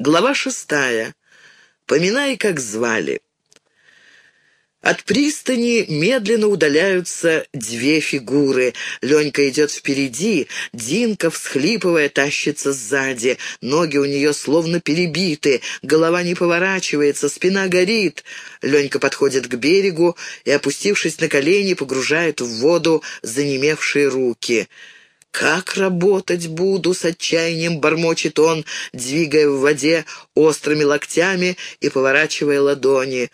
Глава шестая. Поминай, как звали. От пристани медленно удаляются две фигуры. Ленька идет впереди, Динка, всхлипывая, тащится сзади. Ноги у нее словно перебиты, голова не поворачивается, спина горит. Ленька подходит к берегу и, опустившись на колени, погружает в воду занемевшие руки. «Как работать буду?» — с отчаянием бормочет он, двигая в воде острыми локтями и поворачивая ладони.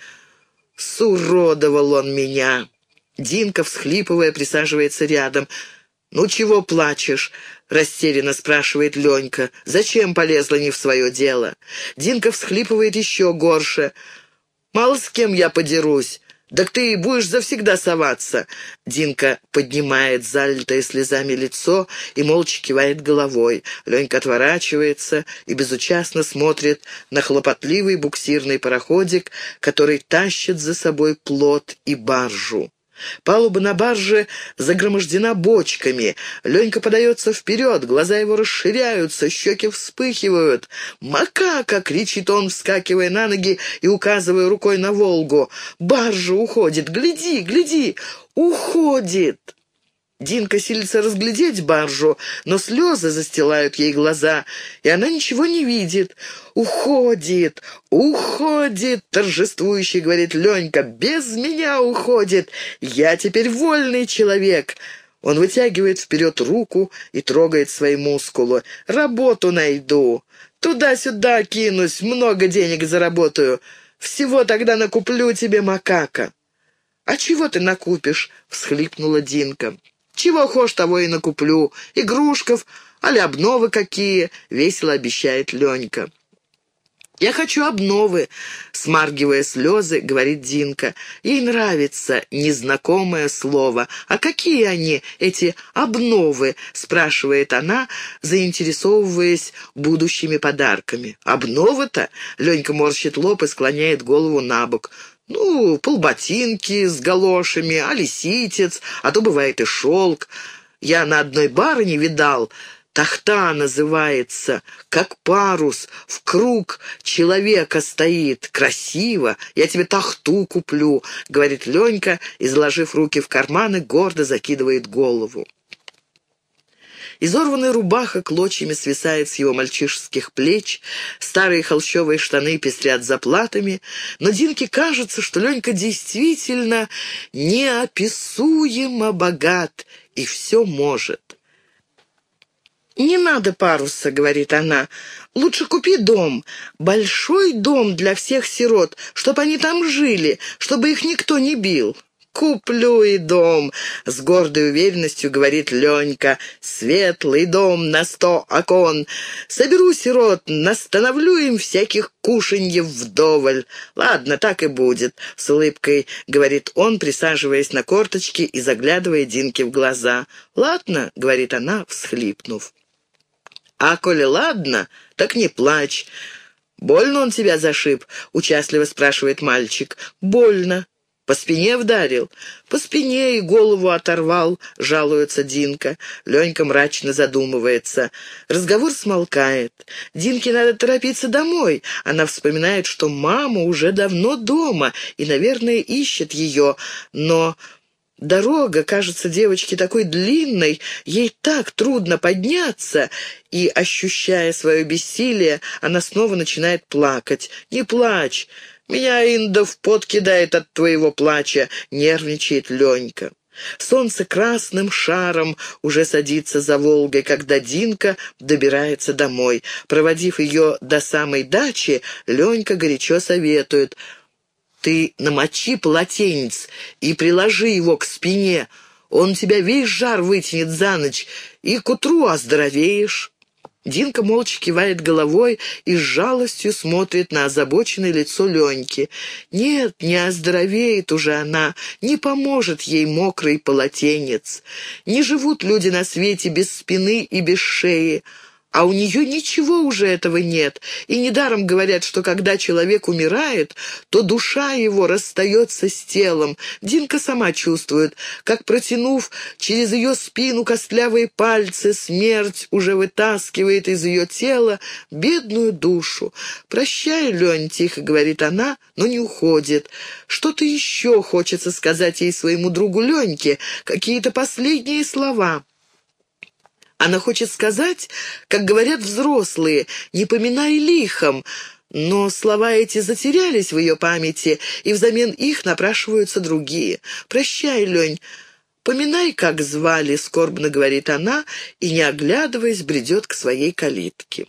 «Суродовал он меня!» Динка, всхлипывая, присаживается рядом. «Ну чего плачешь?» — растерянно спрашивает Ленька. «Зачем полезла не в свое дело?» Динка всхлипывает еще горше. «Мало с кем я подерусь. «Так ты будешь завсегда соваться!» Динка поднимает залитое слезами лицо и молча кивает головой. Ленька отворачивается и безучастно смотрит на хлопотливый буксирный пароходик, который тащит за собой плот и баржу. Палуба на барже загромождена бочками. Ленька подается вперед, глаза его расширяются, щеки вспыхивают. «Макака!» — кричит он, вскакивая на ноги и указывая рукой на Волгу. «Баржа уходит! Гляди, гляди! Уходит!» Динка силится разглядеть баржу, но слезы застилают ей глаза, и она ничего не видит. «Уходит! Уходит!» — торжествующе говорит Ленька. «Без меня уходит! Я теперь вольный человек!» Он вытягивает вперед руку и трогает свои мускулы. «Работу найду! Туда-сюда кинусь, много денег заработаю. Всего тогда накуплю тебе макака». «А чего ты накупишь?» — всхлипнула Динка. Чего хошь, того и накуплю. Игрушков, али обновы какие, — весело обещает Ленька. «Я хочу обновы», — смаргивая слезы, говорит Динка. Ей нравится незнакомое слово. «А какие они, эти обновы?» — спрашивает она, заинтересовываясь будущими подарками. «Обновы-то?» — Ленька морщит лоб и склоняет голову на бок. Ну, полботинки с галошами, а лиситец, а то бывает и шелк. Я на одной барыне видал, тахта называется, как парус, в круг человека стоит, красиво. Я тебе тахту куплю, — говорит Ленька, и, заложив руки в карманы, гордо закидывает голову. Изорванная рубаха клочьями свисает с его мальчишеских плеч, старые холщовые штаны пестрят заплатами, но Динке кажется, что Ленька действительно неописуемо богат и все может. «Не надо паруса», — говорит она. «Лучше купи дом, большой дом для всех сирот, чтобы они там жили, чтобы их никто не бил». «Куплю и дом», — с гордой уверенностью говорит Ленька. «Светлый дом на сто окон. Соберу сирот, настановлю им всяких кушаньев вдоволь. Ладно, так и будет», — с улыбкой говорит он, присаживаясь на корточки и заглядывая Динке в глаза. «Ладно», — говорит она, всхлипнув. «А коли ладно, так не плачь». «Больно он тебя зашиб?» — участливо спрашивает мальчик. «Больно», по спине вдарил? По спине и голову оторвал, жалуется Динка. Ленька мрачно задумывается. Разговор смолкает. Динке надо торопиться домой. Она вспоминает, что мама уже давно дома и, наверное, ищет ее. Но Дорога кажется девочке такой длинной, ей так трудно подняться, и, ощущая свое бессилие, она снова начинает плакать. «Не плачь! Меня Инда в пот кидает от твоего плача», — нервничает Ленька. Солнце красным шаром уже садится за Волгой, когда Динка добирается домой. Проводив ее до самой дачи, Ленька горячо советует. «Ты намочи полотенец и приложи его к спине. Он тебя весь жар вытянет за ночь, и к утру оздоровеешь». Динка молча кивает головой и с жалостью смотрит на озабоченное лицо Леньки. Нет, не оздоровеет уже она, не поможет ей мокрый полотенец. Не живут люди на свете без спины и без шеи, а у нее ничего уже этого нет. И недаром говорят, что когда человек умирает, то душа его расстается с телом. Динка сама чувствует, как, протянув через ее спину костлявые пальцы, смерть уже вытаскивает из ее тела бедную душу. «Прощай, Лень», — тихо говорит она, но не уходит. Что-то еще хочется сказать ей своему другу Леньке, какие-то последние слова. Она хочет сказать, как говорят взрослые, «не поминай лихом», но слова эти затерялись в ее памяти, и взамен их напрашиваются другие. «Прощай, Лень, поминай, как звали», — скорбно говорит она, и, не оглядываясь, бредет к своей калитке.